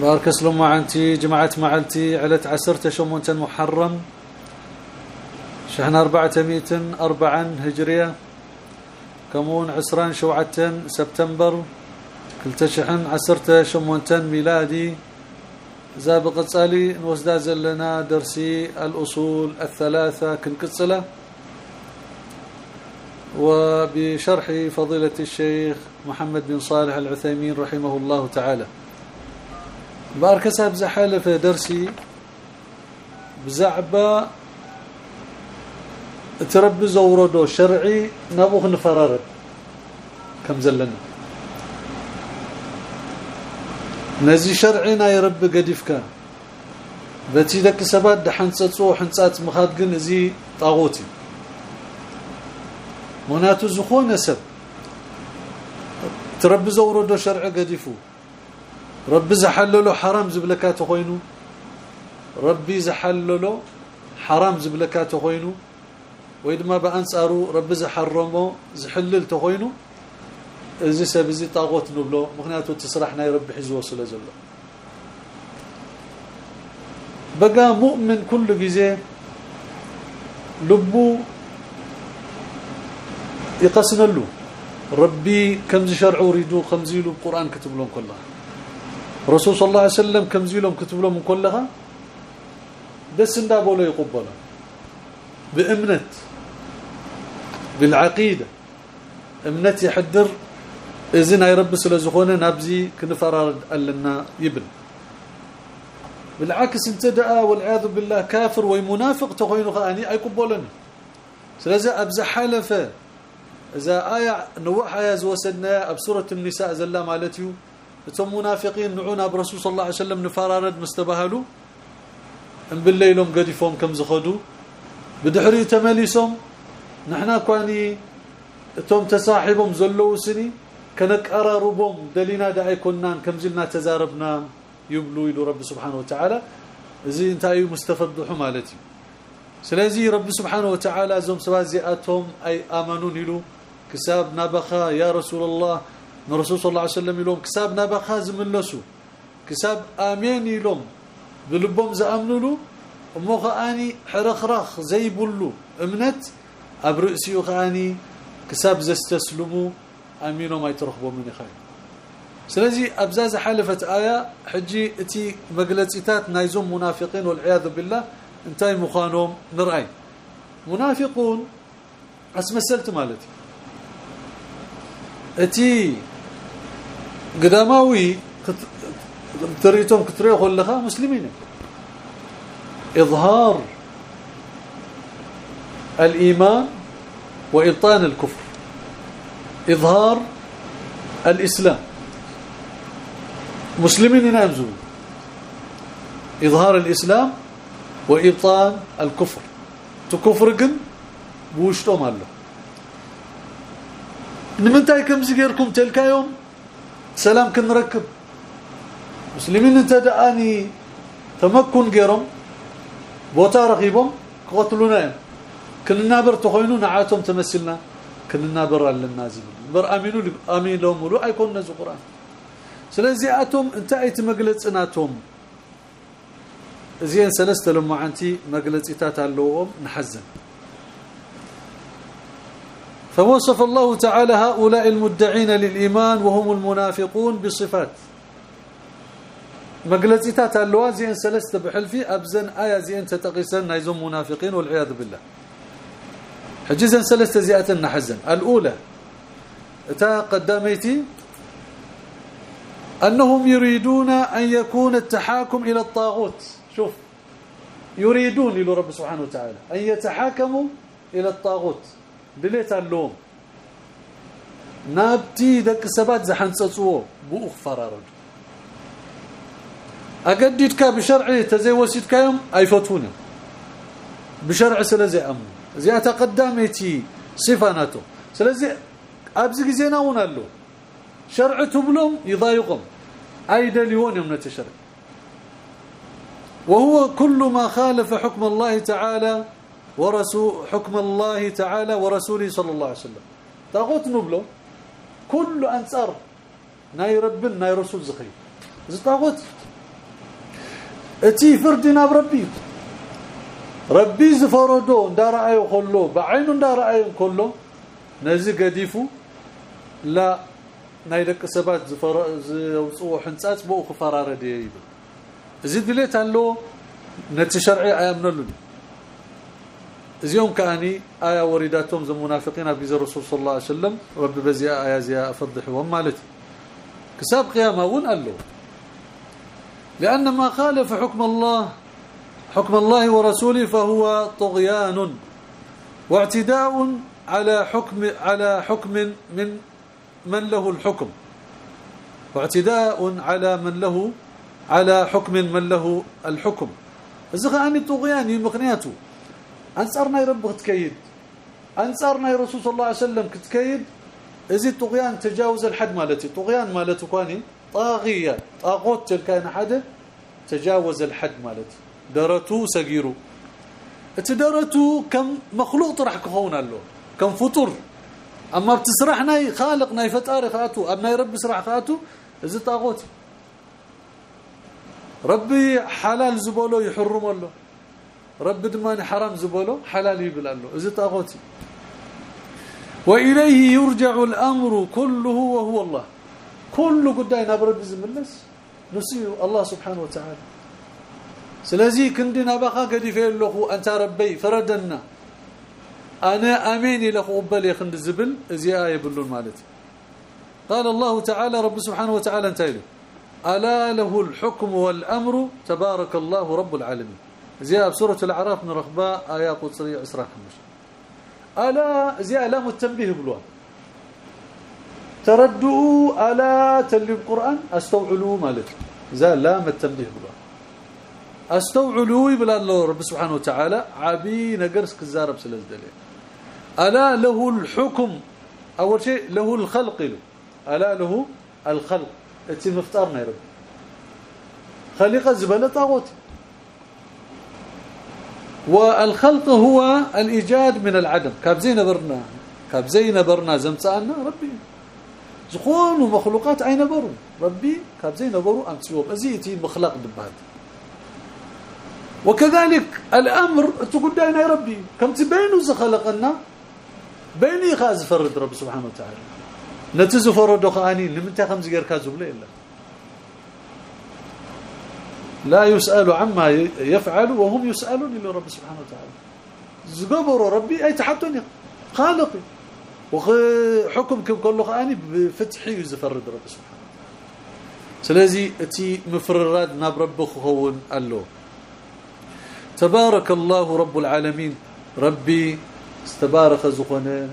بارك اسلم معنتي جمعت معلتي علت عسرت شمونت محرم. شحن أربعة ميتن أربعا هجرية. كمون عسران شوعة سبتمبر. كلت شحن عسرت شمونتن ميلادي. زابق صالي نوزداز لنا درسي الأصول الثلاثة كنكسلة. وبشرح فضيلة الشيخ محمد بن صالح العثيمين رحمه الله تعالى. بارك ساب زحالة في درسي. بزعبة تربي زوردو شرعي نبوخ نفررد كم زلنا. نزي شرعنا يا رب قديفك بتي دك سبات دحنصصو حنصات مخاد جن زي طاغوتي. مناتو زخون سب تربي زوردو شرع قديفو. ربي زحلله حرام زبلكات خوينو. ربي زحلله حرام زبلكات خوينو. ويدما بأنصارو ربي زحرمو زحلل تخوينو ازي سبزي طاغوت نبلو. مخنياتو تسرحنا يربي حزو وصل زلو. بقى مؤمن كل جزء لبو يقسن له ربي كم شرع يريدو خمزيلو القران كتب لهم كلها رسول صلى الله عليه وسلم كم زيلهم كتب لهم كلها بس اندابوله يقبله بامنت بالعقيدة. امنت يحدر إذن أي رب سلازخونه نابزي كنفرار لنا يبن. بالعكس انت دعا والعياذ بالله كافر ومنافق تخوينه أني أي قبولن سلازا أبز حلفه إذا آية نوح يا زوسنا بسوره النساء زلا مالتيو. ثم منافقين نعونا برسول صلى الله عليه وسلم نفرارد مستبهلوا ان بالليلهم قديفهم كم زخدوا بدحري تمليسهم نحنا كواني توم تصاحبهم زلوا سني كنقرربهم دلينا داعي كنا كم زلنا تزاربنا يبلو إلى رب سبحانه وتعالى زي انتايو مستفدحوا مالتي سلازي رب سبحانه وتعالى زم سوازياتهم اي امنوا له كساب نبخا يا رسول الله الرسول صلى الله عليه وسلم يلوم. كسابنا بخاز ملسو كساب آمين يلوم. بلبهم زامنوا له ومخاني حرخرخ زي بلو أمنت أبرئسيو خآني كساب زستسلموا امينو ما يترخبوا من خير. سلازي أبزاز حلفت آية. حجي إتي مجلسيتات نايزوم منافقين والعياذ بالله. انتهي مخانهم نرأي. منافقون أسمسلت مالتي. إتي قداماوي تريتهم كتريو خلخا مسلمين. إظهار الإيمان وإبطان الكفر. إظهار الإسلام. مسلمين ينامزون إظهار الإسلام وإبطان الكفر. تكفر جن بوشتو مالو نمنتاي كم زغيركم تلك يوم؟ سلام كنركب. مسلمين انت داني تمكن غيرهم. بوتا رقيبهم قتلونا كلنا بر تخوينو نعاتهم تمثلنا كلنا بر لنا زبل بر امينو امين لهم ولو ايكون نزو قران سلازي اتهم انت ايت مغلصناتهم زين سلسته لما عنتي مغلصيتات اللوهم نحزن فوصف الله تعالى هؤلاء المدعين للإيمان وهم المنافقون بصفات. مقلتيتات اللوا زين سلسته بحلفي أبزن آية زين تتقيسن نايزم منافقين والعياذ بالله. حجزا سلسته زياتنا حزن الأولى تا قدميتي أنهم يريدون أن يكون التحاكم إلى الطاغوت. شوف يريدون إلى رب سبحانه وتعالى أن يتحاكموا إلى الطاغوت. دليت اللوم نابتي دك سبات زحنصصو بو فرارد اقددك بشرع تزي يوم ايفتون بشرع سلازي ام زي تقدمتي صفاناته سلازي ابز غزينا ونالو شرع تبلم يضايقهم ايدليون من التشرع وهو كل ما خالف حكم الله تعالى ورسول حكم الله تعالى ورسوله صلى الله عليه وسلم. طاغوت نبلو كل أنصار ناي رب ناي رسول زخي زي طاغوت اتي فردنا بربي ربي زفردو اي كله بعين دار اي كله نزي قديفو لا ناي دك سبات زفر زوصو حنصات بو خفراره دي يبل زي دليت له نت شرعي زيوم كاني آية ورداتهم زي المنافقين في الرسول صلى الله عليه وسلم رب بزي آية زي افضحوا مالتي كساب قيامة ون قال له لأن ما خالف حكم الله حكم الله ورسوله فهو طغيان واعتداء على حكم على حكم من من له الحكم. واعتداء على من له على حكم من له الحكم. إذا اني طغيان مقنياته انصرنا رب تكيد. انصرنا رسول صلى الله عليه وسلم كتكيد. إذا طغيان تجاوز الحد مالتي. طغيان مالته كاني طاغية. طاغوت كان حدا تجاوز الحد مالتي. درتو سغيرو اتدرتو كم مخلوق راح كون له كم فطر. أما بتسرحنا خالقنا يفطر خاتو ابنا رب سرح خاتو إذا طاغوت. ربي حلال زبولو يحرم له رب دمان حرام زبولو حلال يبل له اذا طاغوتي وإليه يرجع الأمر كله وهو الله. كل قداينا برب زملس نسيو الله سبحانه وتعالى. سلازي كندنا بقى قد له انت ربي فردنا أنا اميني له قبل يخند الزبل زي إيه بلون مالتي قال الله تعالى رب سبحانه وتعالى انتهي ألا له الحكم والأمر تبارك الله رب العالمين. زي بسوره الأعراف من رخباء ايات قصريه اسراء خمس. ألا زي علامه التنبيه بلوان تردوا ألا تلي القران أستوعلوا مالك. زي لام التنبيه بلوان أستوعلوا بلا الله رب سبحانه وتعالى عبي نقرس كزارب سلازدلي ألا له الحكم. أول شيء له الخلق له. ألا له الخلق. مفترنا يا رب خليق الزباله طاغوت. والخلق هو الإيجاد من العدم. كابزين برنا كابزين برنا زمصانا ربي زخون ومخلوقات اين بروا ربي كابزين بروا امسيوب ازيتي مخلق دبات وكذلك الأمر تقول داينا يا ربي كم تبينوا خلقنا بيني خاز فرد رب سبحانه وتعالى نتز فرد قاني لمنت خمس غير كازب لا الا لا يسأل عما يفعل وهم يسألون الا رب سبحانه وتعالى. زغبروا ربي أي تحطني خالقي. وحكم كل قاني بفتحي يزفرد رب سبحانه سلازي أتي مفررات ناب رب خون الله تبارك الله رب العالمين. ربي استبارك زخنا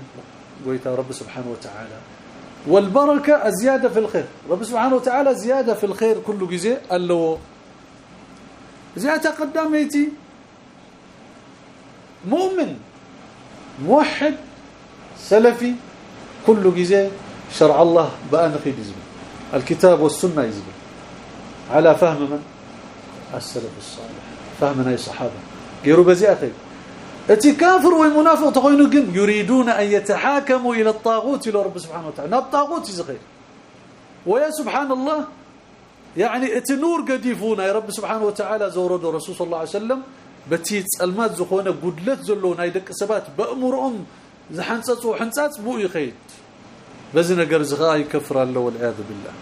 ويتا رب سبحانه وتعالى. والبركة الزياده في الخير. رب سبحانه وتعالى زيادة في الخير كل جزء. قال له زياده قداميتي مؤمن موحد سلفي كل جزء شرع الله بأن في بزمن. الكتاب والسنة يزبل على فهم من؟ السلف الصالح. فهمنا الصحابه غيروا بزياته أتي كافر ومنافق تقولوا جن يريدون أن يتحاكموا إلى الطاغوت إلى رب سبحانه وتعالى. ناب طاغوت زخير ويا سبحان الله يعني إتي نور قديفونا يا رب سبحانه وتعالى زورد الرسول صلى الله عليه وسلم بتي المات زخونه قدلت زلون هاي دق سبات بأمرهم. زحنصصوا حنصص بو يخيد بزي نجر زغا يكفر الله والعياذ بالله.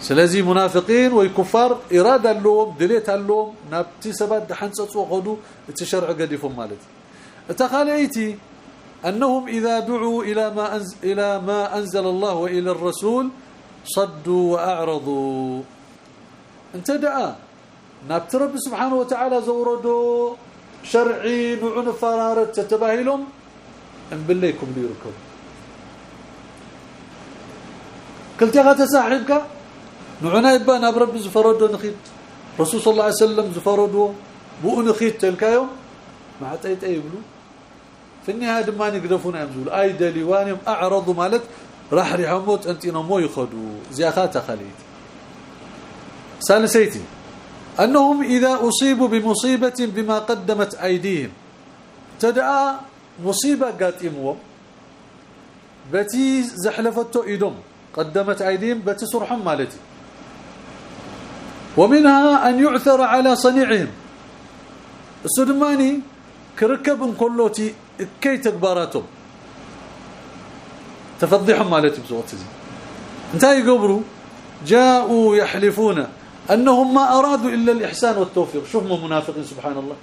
سلازي منافقين ويكفار إرادة لهم دليت لهم نابتي سبات حنصصوا خدو التشرع قديفهم مالتي تخاليتي أنهم إذا دعوا إلى ما أنزل إلى ما أنزل الله وإلى الرسول صدوا وأعرضوا. انت دعا نابت رب سبحانه وتعالى زوردو. شرعي نعن فرارت تتباهلهم ان بالليكم ليركب قلت يا صاحبك نعنا يبان برب زفردو نخيد رسول صلى الله عليه وسلم زفردوا بؤن خيت تلكايوم. مع طيط يبلو في النهاية ما نقدفون يمزول. أي دليوانهم اعرضوا مالت. راح ريحموت انتنا مو يخدوا زياخات خليت ثالثيتي أنهم إذا أصيبوا بمصيبة بما قدمت أيديهم تدعى مصيبة قاتمهم بتي زحلفته ايدهم قدمت أيديهم بتي صرحهم مالتي. ومنها أن يعثر على صنيعهم. السدماني كركب كلوتي كي تكباراتهم تفضحهم مالتي بصوت زي انتهي قبروا جاءوا يحلفون أنهم ما أرادوا إلا الإحسان والتوفيق. شوف من منافقين سبحان الله.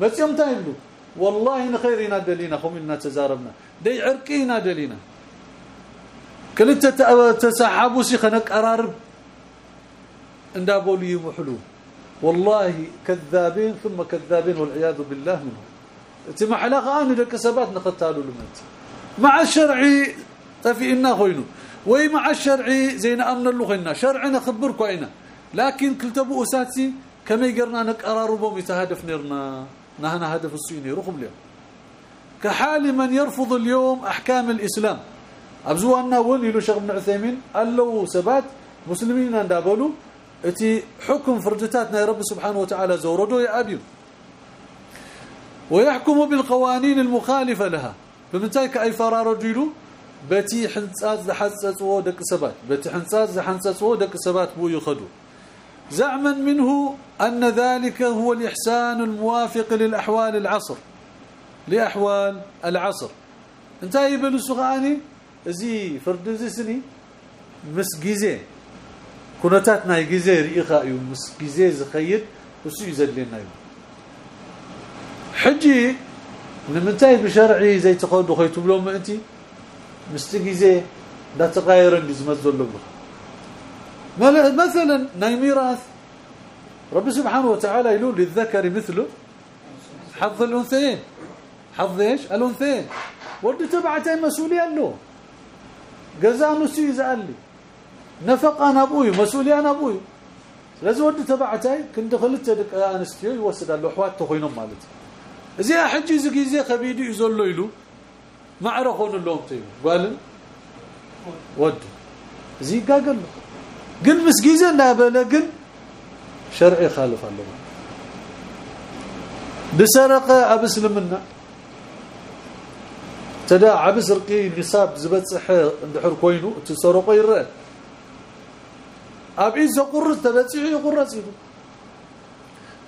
بس يوم تايبلو والله إن خير ينادى لنا هم إنا تزاربنا. دي عرقي ينادى لنا كلت تسحبوا سي خنق قرارب اندابولي يمحلو والله كذابين ثم كذابين والعياذ بالله منهم. إنت ما حلاقه ان دك سبات نقتالوا لمت مع الشرعي تفينا خوينو. وي مع الشرعي زين أمن له خينا شرعنا خبركم اين لكن كلتبو أساتي كما يقرنا نقراربهم يتهدف نرنا نهنا هدف السيني. رقم اليوم كحال من يرفض اليوم أحكام الإسلام. ابزوانا ون يلو شيخ ابن عثيمين. قال له سبات مسلمين اندابلو إتي حكم فرجتاتنا يا رب سبحانه وتعالى زوردو يا ابي ويحكم بالقوانين المخالفة لها. فمنتاي كأي فرار رجلو بتي حنصات زحصصو دك سبات بتي حنصات زحنصصو دك سبات بو يخدو زعما منه أن ذلك هو الإحسان الموافق للأحوال العصر لأحوال العصر انتهي بلسغاني زي فردزي سني مسجيزين كنتات ناي غزي ريخا يو مس غزي زخيد وسو يزلنا حجي نمنتاي بشرعي زي تقود خيتو بلوم انت مستغيزي دا تغير زمزلو مثلا ناي ميراث رب سبحانه وتعالى يقول للذكر مثله حظ الانثيين حظ إيش الانثيين ود تبعته مسؤوليه له جزاء نسي يزعلي نفق أنا أبوي مسؤولي أنا أبوي لازم ود تبعتي كنت خلت دق انستيو يوسدالو احوات تخوينهم مالت زي حجي زي خبيدي يزلو يلو ما عرفون لهم تيو قالن ود زي قاقل قل مسجيزه لا بلا قل شرعي خالف الله بسرق ابسلمنا تدا عبس رقي نصاب زبصح اندحر كوينو تسرقوا يرى ابي زقر تبصيح يقرص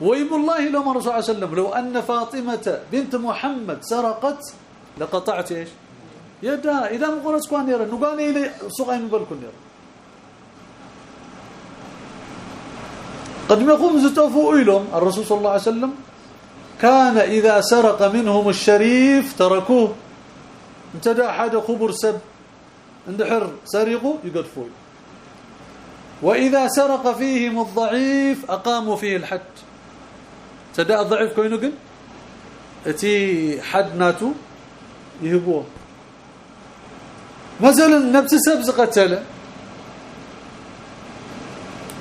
ويم الله لو الرسول صلى الله عليه وسلم لو أن فاطمة بنت محمد سرقت لقطعت إيش؟ يدا. إذا مقرص كان يرى. نقال إلى سوقين بالكل يرى. قد يقوم زتوفوا لهم الرسول صلى الله عليه وسلم كان إذا سرق منهم الشريف تركوه. انتدى أحد خبر سب. اندحر سرقوا يقدفوا وإذا سرق فيهم الضعيف أقاموا فيه الحد. تدا الضعيف كوينو قل؟ إتي حد ناتو؟ يهبوه. مثلا نفس سبز قتل.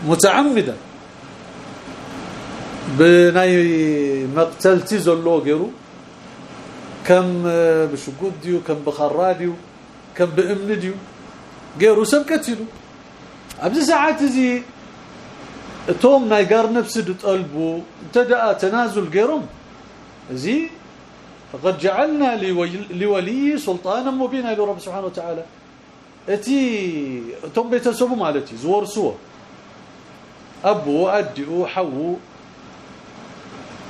متعمدا. بناي مقتلتي زلو غيرو. كم بشقوديو كم بخراديو كم بامنديو غيرو سبكتيلو أبز ساعات زي توم نايغار نفس دطلبو ابتدا تنازل غيرهم. زي فقد جعلنا لولي سلطانا مبينا إلى رب سبحانه وتعالى. أتي توم بيتسبوا مالتي زورسوا أبو ادي وحو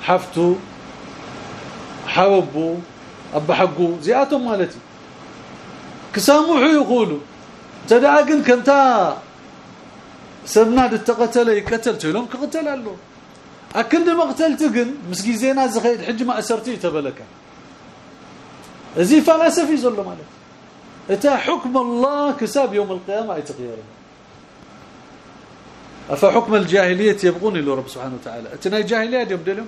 حفتو حوبو أب حقو زياتهم مالتي. كسامحوا يقولوا. تداقن كنتا. سبنا تقتل يقتل لهم قتل له أكن ما قتلت جن مسكي زينا زخيد حج ما أسرتي تبلك زي فلسفي يزل مالك. إتا حكم الله كساب يوم القيامة يتغير افحكم الجاهلية يبغون إلى رب سبحانه وتعالى. إتنا الجاهليه ديم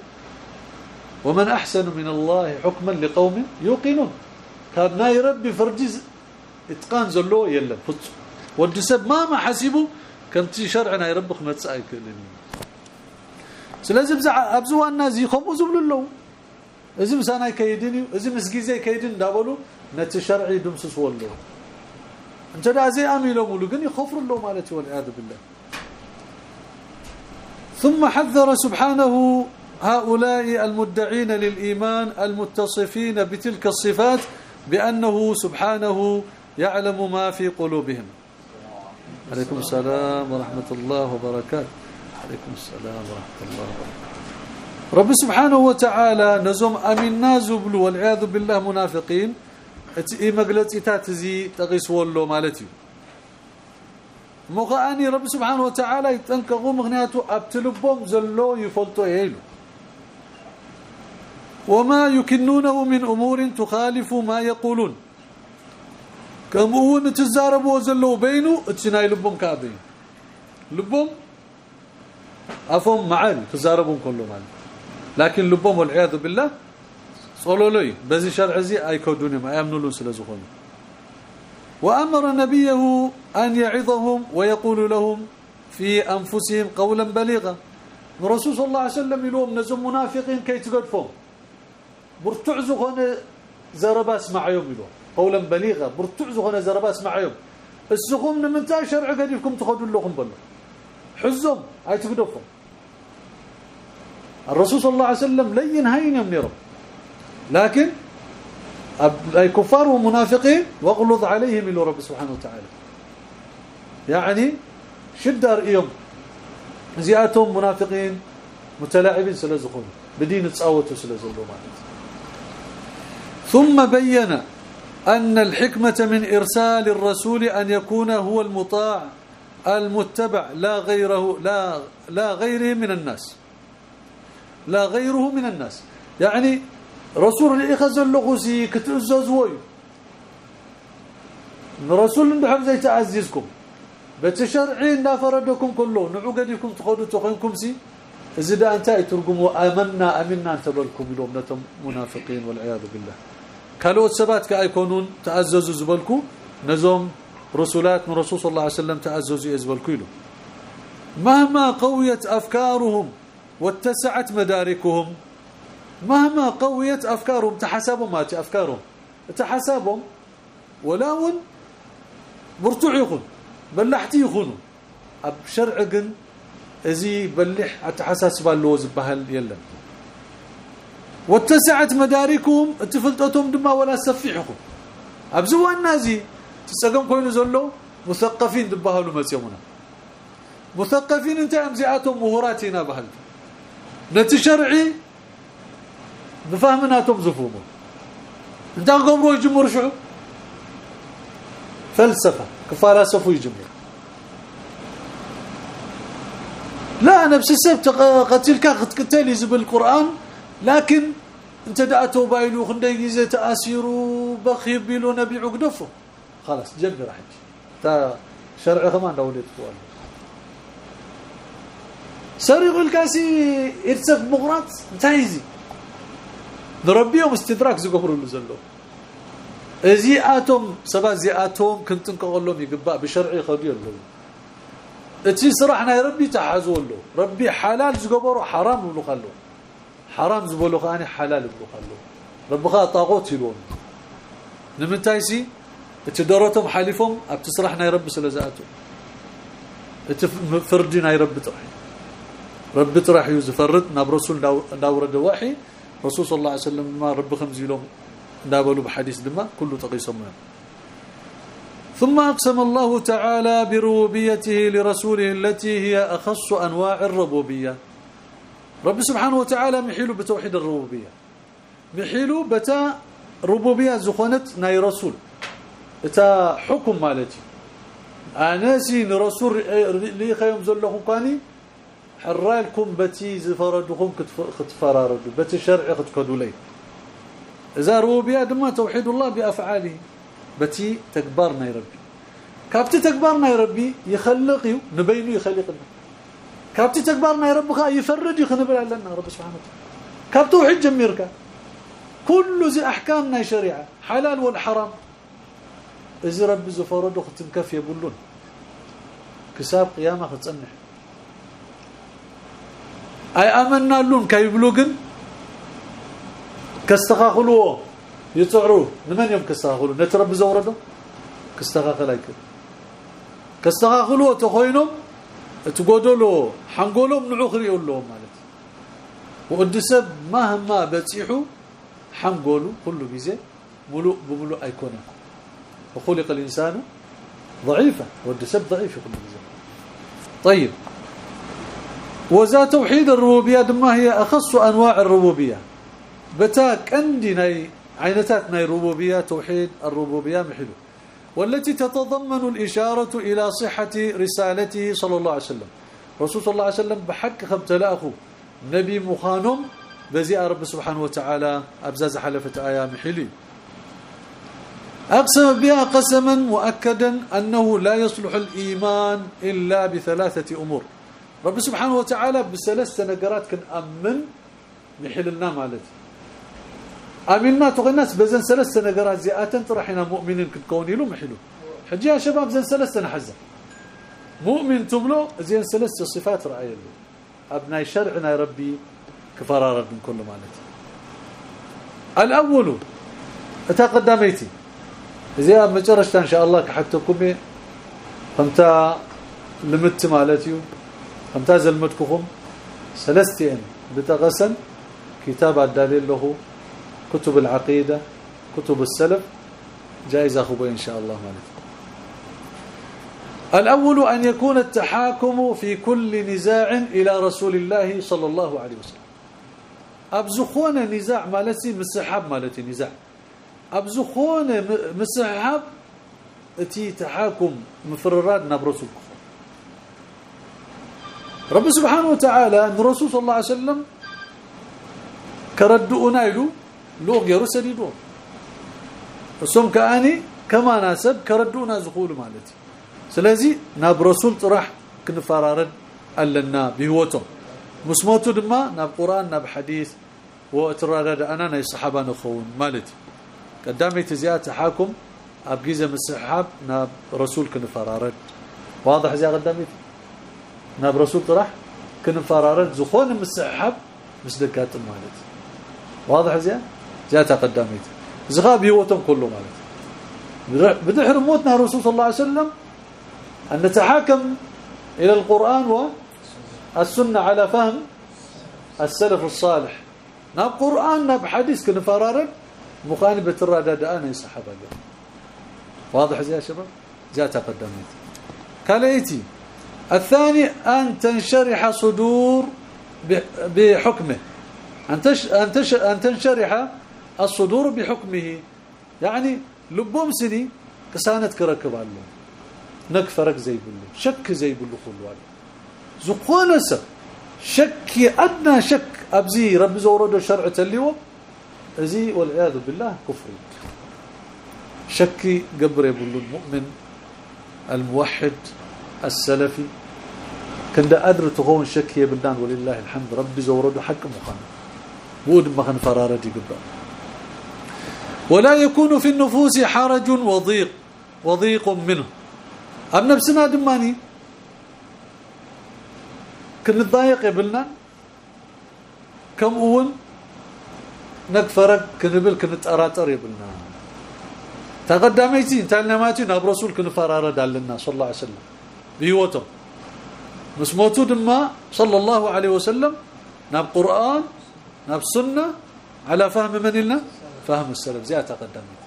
ومن أحسن من الله حكما لقوم يوقنون. كان يربي فرجز إتقان زلو يلا فص والجسد ما ما حسبه كنت شرعنا يربخ ما تسايكلني سلازم ابزوا الناس يخمزوا زبل እዚ ምሳና ይከይድን እዩ። እዚ ምስ ግዜ ይከይድን እንዳበሉ ነቲ ሸርዒ ድምስስዎ ኣለዎ እንተዳ ዘይኣሚኖ ሙሉ ግን ይኸፍሩ ኣለዎ ማለት እዩ ወልዒያዝ ብላህ። ثم حذر سبحانه هؤلاء المدعين للإيمان المتصفين بتلك الصفات بأنه سبحانه يعلم ما في قلوبهم. عليكم السلام ورحمة الله وبركاته. عليكم السلام ورحمة الله وبركاته. رب سبحانه وتعالى نزم امنا زبل والعياذ بالله منافقين. اتي مغلطيتات زي تقيس ولو مالتي مغاني رب سبحانه وتعالى يتنكغوا مغنياتو ابتلبهم زلو يفلطوا يلو وما يكنونه من امور تخالف ما يقولون كم هو نتزاربوا زلو بينه اتنا يلبهم كابين لبهم افهم معاني تزاربهم كله مالي لكن لبهم والعياذ بالله صلوا لي. بزي شرع زي اي كودوني ما يامنوا سلازخون وأمر نبيه أن يعظهم ويقول لهم في أنفسهم قولا بليغا. الرسول صلى الله عليه وسلم يلوم نزم منافقين كي تقدفهم. برتع زغون زربا اسمع يوم يلوم. قولا بليغا برتع زغون زربا اسمع يوم السخوم من تا شرع قديفكم تخدوا لكم بالله حزهم هاي تقدفهم. الرسول صلى الله عليه وسلم لين هين منيرهم لكن الكفار والمنافقين واغلظ عليهم إلى رب سبحانه وتعالى. يعني شدة رئيهم زياتهم منافقين متلاعبين سلازخون بدين تصاوتوا معناته. ثم بين أن الحكمة من إرسال الرسول أن يكون هو المطاع المتبع لا غيره لا لا غيره من الناس. لا غيره من الناس. يعني رسول يخزن اللغوسي كتززوي رسول ندحب زي تعزيزكم بتشرعين لا فردكم كله. نعو قديكم تخدوا تخينكم سي. إذا أنت ترجموا آمنا آمنا أنت بالكم نتم منافقين والعياذ بالله. كالوت سبات كأيكونون تعززوا زبلكم نزوم رسولات من رسول صلى الله عليه وسلم تعززوا يزبلكم مهما قويت أفكارهم واتسعت مداركهم. مهما قويت أفكارهم تحسبهم ما أفكارهم. تحسبهم ولاون يخون بلحتي يخونوا. بشرع جن أزي بلح أتحساس بالو زبهل يلا واتسعت مداركهم اتفلتتهم دما ولا سفيحكم ابزوا النازي تسقم كوينو زلو مثقفين دبهلوا مسيمنا مثقفين انت امزياتهم مهوراتنا بهل. نتي شرعي بفهمناتهم زفومه انت قبروا يجمر شعوب فلسفه كفلاسفه يجمر لا نفس السبت قتلك قتل يزبل القران لكن انت دعته بايلو خندي يزي تاسيروا بخي بيلو نبي عقدفه خلاص جبر حج تا شرع كمان دولت طوال سرق الكاسي ارتف مغرات تايزي نربيهم استدراك زغبروا له زلو ازياتهم سبا زياتهم كنت نقولهم يقبا بشرعي خدي له اتي صراحنا يا ربي تحازوا له. ربي حلال زغبروا حرام له خلو. حرام زبلوا خاني حلال له خلو. ربها طاغوت يلون. نمنتايسي اتدرتهم حالفهم ابتصرحنا يا رب سلازاتهم اتفردنا يا رب طرحي رب طرح يزفرد ناب رسول داورد وحي. رسول صلى الله عليه وسلم ما رب خمس يوم دابلوا بحديث دما كله تقيسم. ثم أقسم الله تعالى بربوبيته لرسوله التي هي أخص أنواع الربوبية. رب سبحانه وتعالى محيله بتوحيد الربوبية. محيله بتا ربوبية زخنت ناي رسول. تا حكم مالتي. آناسي رسول لي خيم قاني حرالكم بتي زفردكم كتفراردوا بتي شرع كتكدوا لي. إذا ربوبيه دما توحيد الله بأفعاله. بتي تكبرنا يا ربي. كابتي تكبرنا يا ربي يخلق نبينه يخلقنا كابتي تكبرنا يا رب يفرد يخنبل لنا رب سبحانه وتعالى. كابتو حج جميرك كل زي احكامنا شريعة. حلال والحرام إذا رب زفرده ختنكف يقولون كساب قيامة ختصنح أي آمنا لون كيبلو كن كاستخاخلوا يصعروا لمن يوم كاستخاخلوا نترب زورده كاستخاخل ايك كاستخاخلوا تخوينهم تقودلو. حنقولهم نعو خريو لهم مالت. وقدسب مهما بتصيحوا حنقولوا كل جزء ملوء بملوء ايكونه وخلق الإنسان ضعيفا والدسب ضعيف كل جزء طيب. وذا توحيد الربوبية دما هي أخص أنواع الربوبية. بتا كندي ناي عينتات ناي ربوبية توحيد الربوبية محلو. والتي تتضمن الإشارة إلى صحة رسالته صلى الله عليه وسلم. رسول صلى الله عليه وسلم بحق خبتلاخو نبي مخانم بزي رب سبحانه وتعالى أبزاز حلفة أيام حلي أقسم بها قسما مؤكدا أنه لا يصلح الإيمان إلا بثلاثة أمور. رب سبحانه وتعالى بثلاث نقرات كنامن محلنا مالتي امنا تغناس بزن ثلاث نقرات زياتن طرحنا مؤمنين كنكوني له محلو حجي يا شباب زين ثلاث نحزة. مؤمن تبلو زين ثلاث صفات رأي له أبناء شرعنا ربي كفرارد من كل مالتي الأول اتقدميتي زي مجرشت إن شاء الله كحتكم فانت لمت مالتي فانت زلمتكم ثلاثتين بتغسل كتاب الدليل له كتب العقيدة كتب السلف. جائزة خبي إن شاء الله مالتي الأول أن يكون التحاكم في كل نزاع إلى رسول الله صلى الله عليه وسلم. ابزخونه نزاع مالتي مسحاب مالتي نزاع. ابزخونه مسحاب إتي تحاكم مفررات نبرسك رب سبحانه وتعالى أن الرسول صلى الله عليه وسلم كردؤنا يلو لو غير سديدو الصوم كأني كما ناسب كردؤنا زخول مالتي. سلازي ناب رسول طرح كنفرارد ألنا بهوتهم مسموتو دما ناب قرآن ناب حديث وتراد أنا ناي صحابة نخون مالتي. قدامي تزيات حاكم أبجيزة مسحاب ناب رسول كنفرارد واضح زي قدامي؟ ناب رسول طرح كنفرارد زخون مسحاب مسدكات مالتي واضح زي جاءت قدامي زغاب هوتهم كله مالتي بدحر موتنا الرسول صلى الله عليه وسلم أن نتحاكم إلى القرآن والسنة على فهم السلف الصالح ناب قرآن ناب حديث كن فرارن مخانبة الرداد أنا يسحب واضح زي يا شباب جاء تقدمت كاليتي الثاني أن تنشرح صدور بحكمه. أن أن تنشرح الصدور بحكمه. يعني لبوم سني كسانت كركب الله نكفرك زي بلو شك زي بلو كل زقونسه شك أدنى شك أبزي رب زورد شرع تليو. أزي والعياذ بالله كفر. شكي قبر يقول المؤمن الموحد السلفي. كان ده ادر تغون شك يا بلدان ولله الحمد. ربي زورد حق مخان بود مخن فرارتي قبر ولا يكون في النفوس حرج وضيق وضيق منه. أم نفسنا دماني؟ كنضايق يبلنا كم أون؟ نكفرك كنبل كنتقراطر يبلنا تقدميتي انت لنماتي ناب رسول كنفرارد لنا صلى الله عليه وسلم. بيوته مسموتو دما صلى الله عليه وسلم ناب قرآن ناب سنة على فهم من لنا فهم السلف زي تقدمت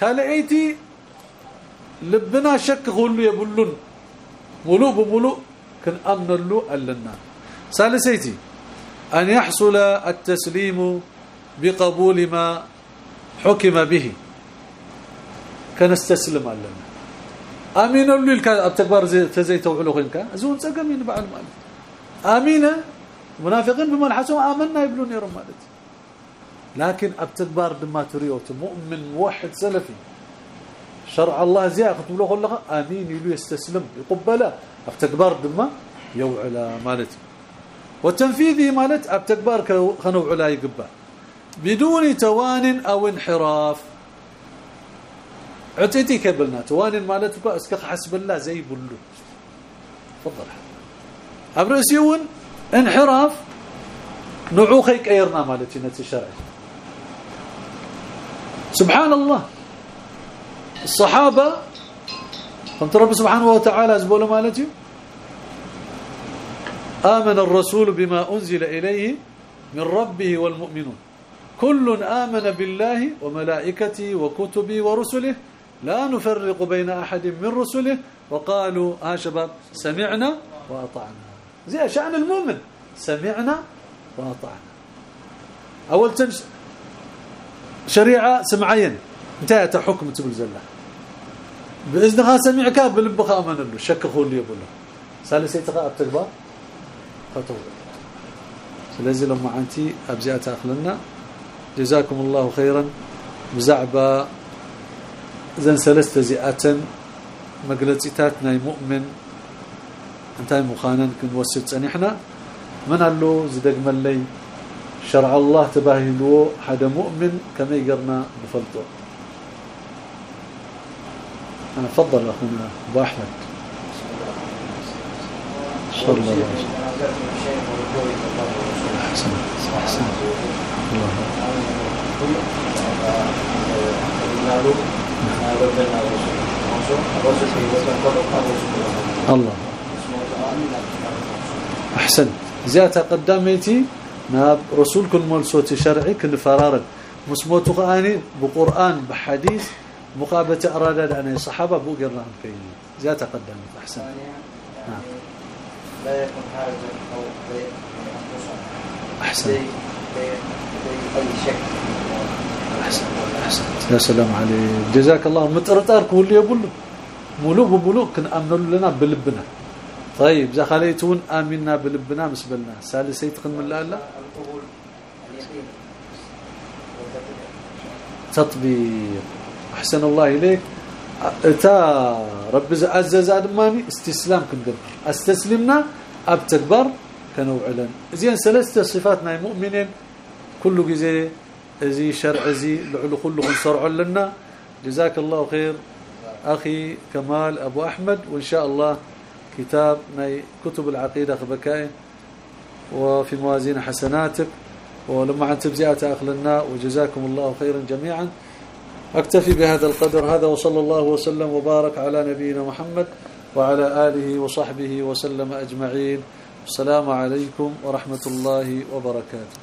قال إيتي لبنا شك غلو يبلون. ملوء بملوء كن أمن له لنا ثالثيتي أن يحصل التسليم بقبول ما حكم به. كان استسلم لنا آمين له التكبار زي تزي توعلو خنك زون صقمين بعد مال آمين منافقين بما حسوا آمنا يبلون يرم مالت لكن ابتكبار دما تريوت مؤمن موحد سلفي. شرع الله زي اخذ له آمين يلو يستسلم يقبله ابتكبار دما يوعلا مالتي وتنفيذه مالت ابتكبار خنوع لا يقبا بدون توان أو انحراف. عتيتي كبلنا توان مالت اسك حسب الله زي بلو. تفضل. ابرسيون انحراف نعو خيك ايرنا مالتي نت سبحان الله الصحابة قلت رب سبحانه وتعالى زبوله مالتي؟ آمن الرسول بما أنزل إليه من ربه والمؤمنون. كل آمن بالله وملائكته وكتبه ورسله لا نفرق بين أحد من رسله وقالوا ها شباب سمعنا وأطعنا. زي شأن المؤمن. سمعنا وأطعنا. أول تنش شريعة سمعين. انتهت حكم تبل زلة. بإذنها سمعك بلبخ أمن له. شك اللي يقول له ثالث يتقى أبتقبار خطوة. سلازي لما عنتي أبزئت أخلنا. جزاكم الله خيرا. بزعبة زن ثلاثة زياتن مجلصيتات ناي مؤمن انتي مخانن كنوسد صنيحنا من قالو زدغملي شرع الله تباهلو حدا مؤمن كما يقرنا بفلطه أنا تفضل أخونا أبو أحمد صلى الله عليه وسلم الله الله. أحسن. زيادة قداميتي ناب رسول كل مول صوت شرعي كل فرارد مسموتو قاني بقرآن بحديث ان الصحابه بو قرنا في زيادة تقدمت أحسن. نعم لا يكون حرجا أو احسن اي شك احسن أحسن. يا سلام عليك. جزاك الله. مترطر كل يقول ملوك بملوك كن امنوا لنا بلبنا. طيب اذا خليتون آمنا بلبنا مسبلنا. ثالث يتقن من الله؟ تطبيق. أحسن الله إليك. أتا رب عزز ادماني استسلام كنقبر أستسلمنا أبتكبر كنوعلن زين ثلاثة صفات مؤمنين كل جزي زي شرع زي لعلو كله نصرع لنا. جزاك الله خير أخي كمال أبو أحمد وإن شاء الله كتاب ناي كتب العقيدة خبكاي وفي موازين حسناتك. ولما عن تبزئات اخلنا وجزاكم الله خيرا جميعا. أكتفي بهذا القدر هذا وصلى الله وسلم وبارك على نبينا محمد وعلى آله وصحبه وسلم أجمعين. السلام عليكم ورحمة الله وبركاته.